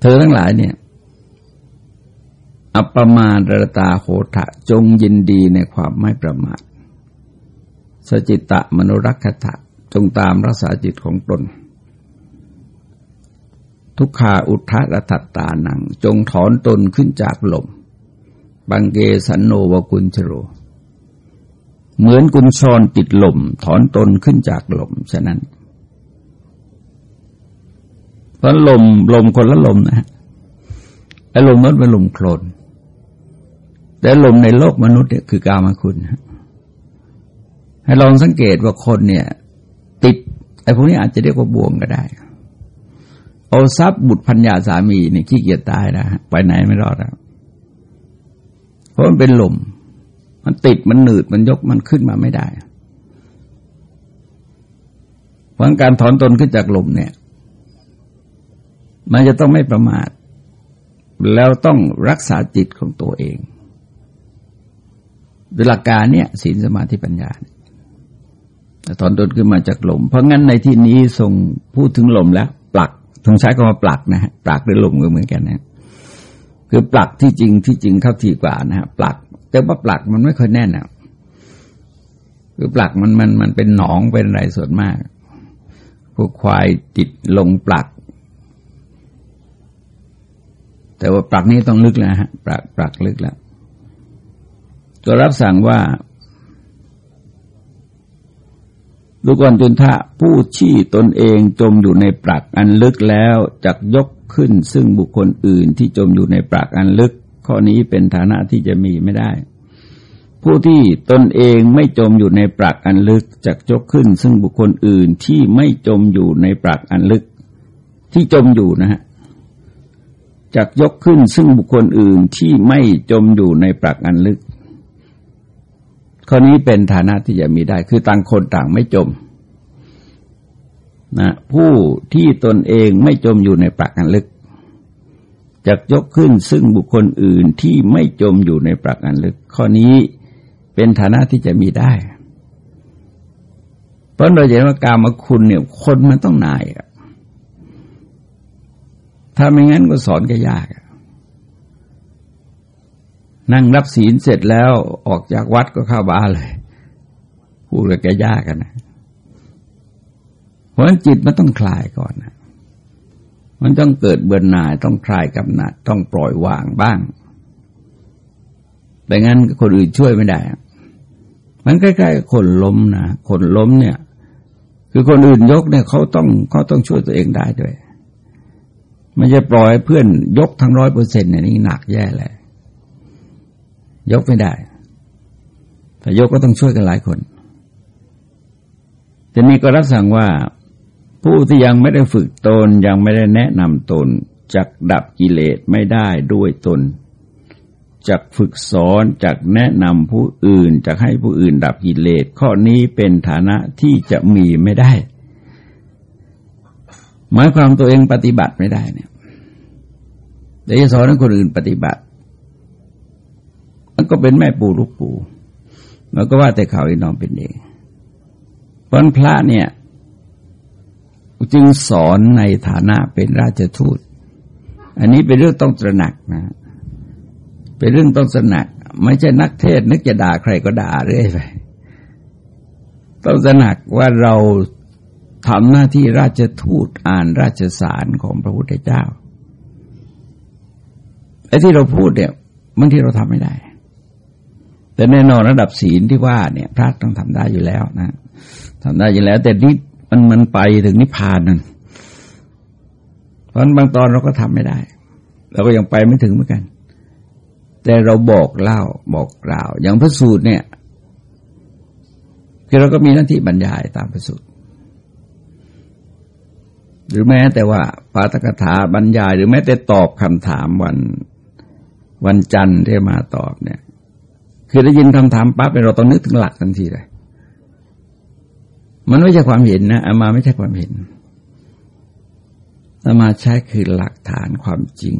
เธอทั้งหลายเนี่ย อัปมาดรตาโหทะจงยินดีในความไม่ประมาทสจิตะมนุรักษะจงตามรักษาจิตของตน ทุกขาอุทะระตัตตานัง จงถอนตนขึ้นจากลมบังเกสันโนวกุญชโร เหมือนกุญชรติดลมถอนตนขึ้นจากลมฉะนั้น ราะลมลมคนละลมนะฮะไอ้ลมนั้นเป็นลมโคลนแต่ลมในโลกมนุษย์เนี่ยคือกามาคุณให้ลองสังเกตว่าคนเนี่ย ติดไอ้พวกนี้อาจจะเรียกว่าบ่วงก็ได้ เอาทรัพย์บุตรพัญญาสามีเนี่ยขี้เกียจตายนะไปไหนไม่รอดแล้วเพราะมันเป็นลม มันติดมันหนืดมันยกมันขึ้นมาไม่ได้เพราะการถอนตนขึ้นจากลมเนี่ย มันจะต้องไม่ประมาท แล้วต้องรักษาจิตของตัวเองโดยหลักการเนี่ยศีลสมาธิปัญญาถอนตนขึ้นมาจากลม เพราะงั้นในที่นี้ทรงพูดถึงลมแล้ว ปลักทรงใช้คำว่าปลักนะฮะปลักหรือลมก็เหมือนกันนะคือปลักที่จริงที่จริงเข้าทีกว่านะฮะปลัก แต่ว่าปลักมันไม่ค่อยแน่นอะคือปลักมันมันมันเป็นหนองเป็นอะไรส่วนมากพวกควายติดลงปลัก แต่ว่าปลักนี้ต้องลึกแล้วฮะปลักปลักลึกแล้วก็รับสั่งว่าดูก่อนจุนทะผู้ชี้ตนเองจมอยู่ในปลักอันลึกแล้วจักยกขึ้นซึ่งบุคคลอื่นที่จมอยู่ในปลักอันลึก ข้อนี้เป็นฐานะที่จะมีไม่ได้ ผู้ที่ตนเองไม่จมอยู่ในปลักอันลึกจักยกขึ้น ซึ่งบุคคลอื่นที่ไม่จมอยู่ในปลักอันลึก ที่จมอยู่นะฮะ จักยกขึ้นซึ่งบุคคลอื่นที่ไม่จมอยู่ในปลักอันลึก ข้อนี้เป็นฐานะที่จะมีได้ คือต่างคนต่างไม่จมนะผู้ที่ตนเองไม่จมอยู่ในปรักอันลึกจะยกขึ้นซึ่งบุคคลอื่นที่ไม่จมอยู่ในปรักอันลึก ข้อนี้เป็นฐานะที่จะมีได้ เพราะเราเห็นว่าการมาคุณเนี่ยคนมันต้องนายอะ ถ้าไม่งั้นก็สอนก็ยาก นั่งรับศีลเสร็จแล้วออกจากวัดก็เข้าบ้านเลย พูดกับแกยากกันนะ เพราะฉะนั้นจิตมันต้องคลายก่อนนะมันต้องเกิดเบื่อหน่ายต้องคลายกำหนัดต้องปล่อยวางบ้างแต่งั้นคนอื่นช่วยไม่ได้ มันใกล้ๆคนล้มนะ คนล้มเนี่ย คือคนอื่นยกเนี่ยเขาต้องเขาต้องช่วยตัวเองได้ด้วย มันจะปล่อยเพื่อนยกทั้งร้อยเปอร์เซ็นต์เนี่ยนี่หนักแย่เลยยกไม่ได้ถ้ายกก็ต้องช่วยกันหลายคนจะมีก็รับสั่งว่า ผู้ที่ยังไม่ได้ฝึกตนยังไม่ได้แนะนำตนจักดับกิเลสไม่ได้ด้วยตนจักฝึกสอนจักแนะนำผู้อื่นจักให้ผู้อื่นดับกิเลสข้อนี้เป็นฐานะที่จะมีไม่ได้ หมายความตัวเองปฏิบัติไม่ได้เนี่ยเดี๋ยวจะสอนให้คนอื่นปฏิบัติ มันก็เป็นแม่ปู่ลูกปู่มันก็ว่าแต่เขาอีน้องเป็นเองเพราะพระเนี่ยจึงสอนในฐานะเป็นราชทูต อันนี้เป็นเรื่องต้องตระหนักนะ เป็นเรื่องต้องตระหนัก ไม่ใช่นักเทศนึกจะด่าใครก็ด่าเรื่อยไปต้องตระหนักว่าเรา ทำหน้าที่ราชทูตอ่านราชสารของพระพุทธเจ้าไอ้ที่เราพูดเนี่ยบางทีเราทำไม่ได้ แต่แน่นอนระดับศีลที่ว่าเนี่ย พระต้องทำได้อยู่แล้วนะทำได้อยู่แล้ว แต่นี่มันมันไปถึงนิพพานนั่นเพราะบางตอนเราก็ทำไม่ได้เราก็ยังไปไม่ถึงเหมือนกัน แต่เราบอกเล่าบอกกล่าว อย่างพระสูตรเนี่ยคือเราก็มีหน้าที่บรรยายตามพระสูตร หรือแม้แต่ว่าปาตกถาบรรยาย หรือแม้แต่ตอบคำถามวันวันจันทร์ที่มาตอบเนี่ย คือได้ยินคำถามปั๊บเราต้องนึกถึงหลักทันทีเลยมันไม่ใช่ความเห็นนะอามาไม่ใช่ความเห็นอามาใช้คือหลักฐานความจริง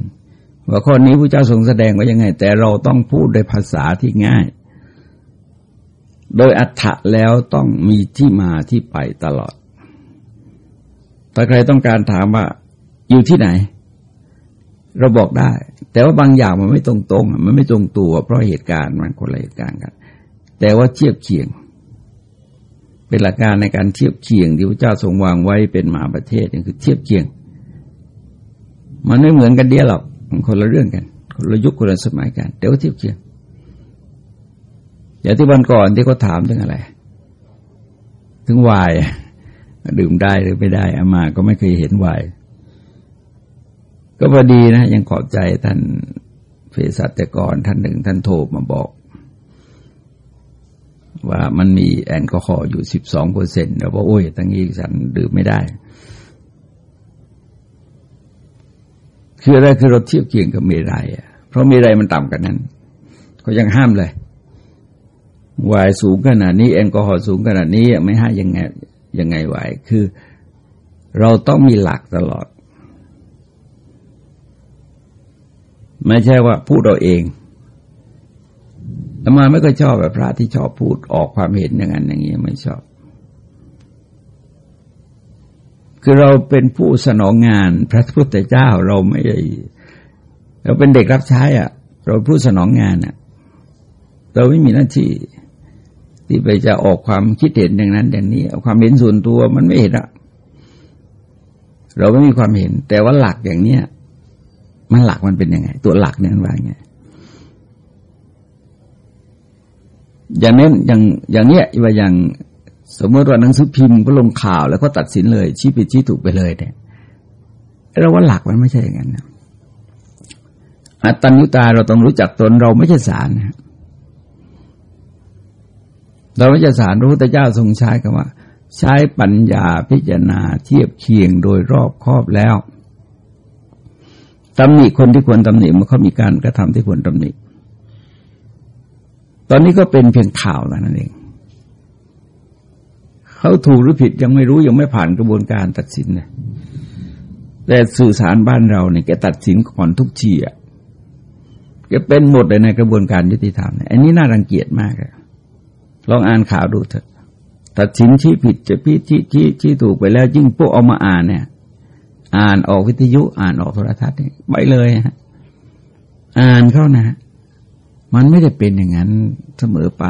ว่าข้อนี้พระเจ้าทรงแสดงว่ายังไง แต่เราต้องพูดด้วยภาษาที่ง่าย โดยอัฏฐะแล้วต้องมีที่มาที่ไปตลอด ถ้าใครต้องการถามว่าอยู่ที่ไหน เราบอกได้ แต่ว่าบางอย่างมันไม่ตรงๆมันไม่ตรงตัว เพราะเหตุการณ์มันคนละเหตุการณ์กัน แต่ว่าเทียบเคียง เป็นหลักการในการเทียบเคียงที่พระเจ้าทรงวางไว้เป็นมหาประเทศนี่คือเทียบเคียง มันไม่เหมือนกันเดียวหรอกคนละเรื่องกันคนละยุคคนละสมัยกัน แต่ว่าเทียบเคียงอย่างที่วันก่อนที่เขาถามถึงอะไร ถึงวาย ดื่มได้หรือไม่ได้อามาก็ไม่เคยเห็นวายก็พอดีนะ ยังขอบใจท่านเภสัชกรท่านหนึ่งท่านโทรมาบอก ว่ามันมีแอลกอฮอล์อยู่สิบสองเปอร์เซ็นต์แล้วว่าโอ้ยตั้งนี้ฉันดื่มไม่ได้ คืออะไรคือเราเทียบเคียงกับเมรัยเพราะเมรัยมันต่ำกันนั้นเขายังห้ามเลยวายสูงขนาดนี้แอลกอฮอล์สูงขนาดนี้ไม่ห้ายังไง ยังไงไหว คือ เราต้องมีหลักตลอด ไม่ใช่ว่าพูดเราเองแต่มาไม่ก็ชอบแบบพระที่ชอบพูดออกความเห็นอย่างนั้นอย่างนี้ไม่ชอบ คือเราเป็นผู้สนองงานพระพุทธเจ้าเราไม่เราเป็นเด็กรับใช้อะ เราผู้สนองงานอะ เราไม่มีหน้าที่ ที่ไปจะออกความคิดเห็นอย่างนั้นอย่างนี้ความเห็นส่วนตัวมันไม่เห็นอะเราไม่มีความเห็น แต่ว่าหลักอย่างเนี้ยมันหลักมันเป็นยังไง ตัวหลักเนี่ยมันว่าไงอย่างนี้อย่างอย่างเนี้ยว่าอย่างสมมติว่าหนังสือพิมพ์ก็ลงข่าวแล้วก็ตัดสินเลย ชี้ผิดชี้ถูกไปเลยเนี่ยเราว่าหลักมันไม่ใช่อย่างนั้นนะอัตตัญญุตาเราต้องรู้จักตนเราไม่ใช่สารนะ เราไม่จะสารพระพุทธเจ้าทรงใช้คำว่า ใช้ปัญญาพิจารณาเทียบเคียงโดยรอบครอบแล้วตำหนิคนที่ควรตำหนิมันเขามีการกระทำที่ควรตำหนิตอนนี้ก็เป็นเพียงข่าวแล้วนั่นเองเขาถูกหรือผิดยังไม่รู้ยังไม่ผ่านกระบวนการตัดสินเลยแต่สื่อสารบ้านเราเนี่ยแกตัดสินก่อนทุกทีอะแกเป็นหมดเลยในกระบวนการยุติธรรมเนี่ยอันนี้น่ารังเกียจมากเลย ลองอ่านข่าวดูเถอะตัดสินชี้ผิดจะพิชี้ชี้ชี้ถูกไปแล้วยิ่งพวกเอามาอ่านเนี่ย อ่านออกวิทยุอ่านออกโทรทัศน์นี่ไปเลยฮะอ่านเข้านะ มันไม่ได้เป็นอย่างนั้นเสมอไป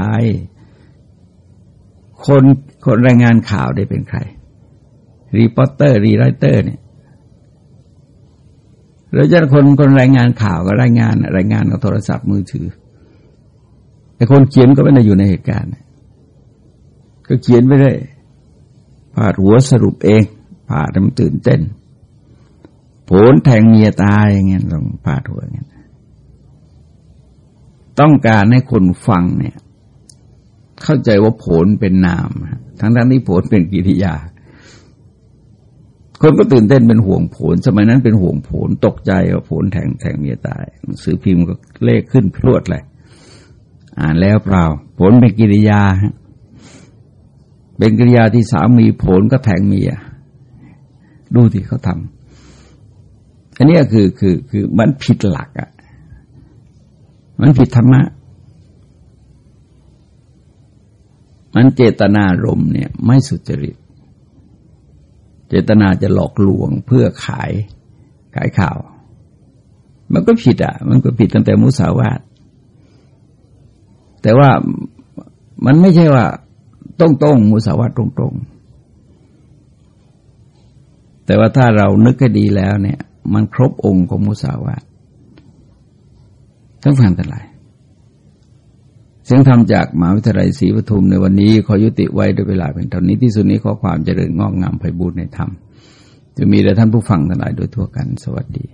คนคนรายงานข่าวได้เป็นใคร reporter rewriter เนี่ยแล้วจะคนคนรายงานข่าวก็รายงานรายงานกับโทรศัพท์มือถือ แต่คนเขียนก็ไม่ได้อยู่ในเหตุการณ์ ก็เขียนไปเลยพาดหัวสรุปเองพาดมันตื่นเต้นผัวแทงเมียตายอย่างเงี้ยต้องพาดหัวอย่างเงี้ยต้องการให้คนฟังเนี่ย เข้าใจว่าผลเป็นนาม ทั้งทั้งที่ผลเป็นกิริยา คนก็ตื่นเต้นเป็นห่วงผล สมัยนั้นเป็นห่วงผลตกใจว่าผลแทงแทงเมียตายหนังสือพิมพ์ก็เลขขึ้นพรวดเลย อ่านแล้วเปล่า ผลเป็นกิริยา เป็นกิริยาที่สามีผลก็แทงเมียดูที่เขาทำอันนี้คือคือคือมันผิดหลักอะ่ะ มันผิดธรรมะ มันเจตนารมเนี่ย ไม่สุจริต เจตนาจะหลอกลวงเพื่อขายขายข่าว มันก็ผิดอะ มันก็ผิดตั้งแต่มุสาวาท แต่ว่ามันไม่ใช่ว่าต้องตรงมุสาวาตตรงตรงแต่ว่าถ้าเรานึกให้ดีแล้วเนี่ย มันครบองค์ของมุสาวาตทั้งฟังทั้งหลายเสียงธรรมจากมหาวิทยาลัยศรีปทุมในวันนี้ ขอยุติไว้ด้วยเวลาเป็นเท่านี้ที่สุดนี้ขอความเจริญงอกงามไพบูรณ์ในธรรมจะมีแด่ท่านผู้ฟังทั้งหลายโดยทั่วกันสวัสดี